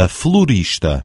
a florista.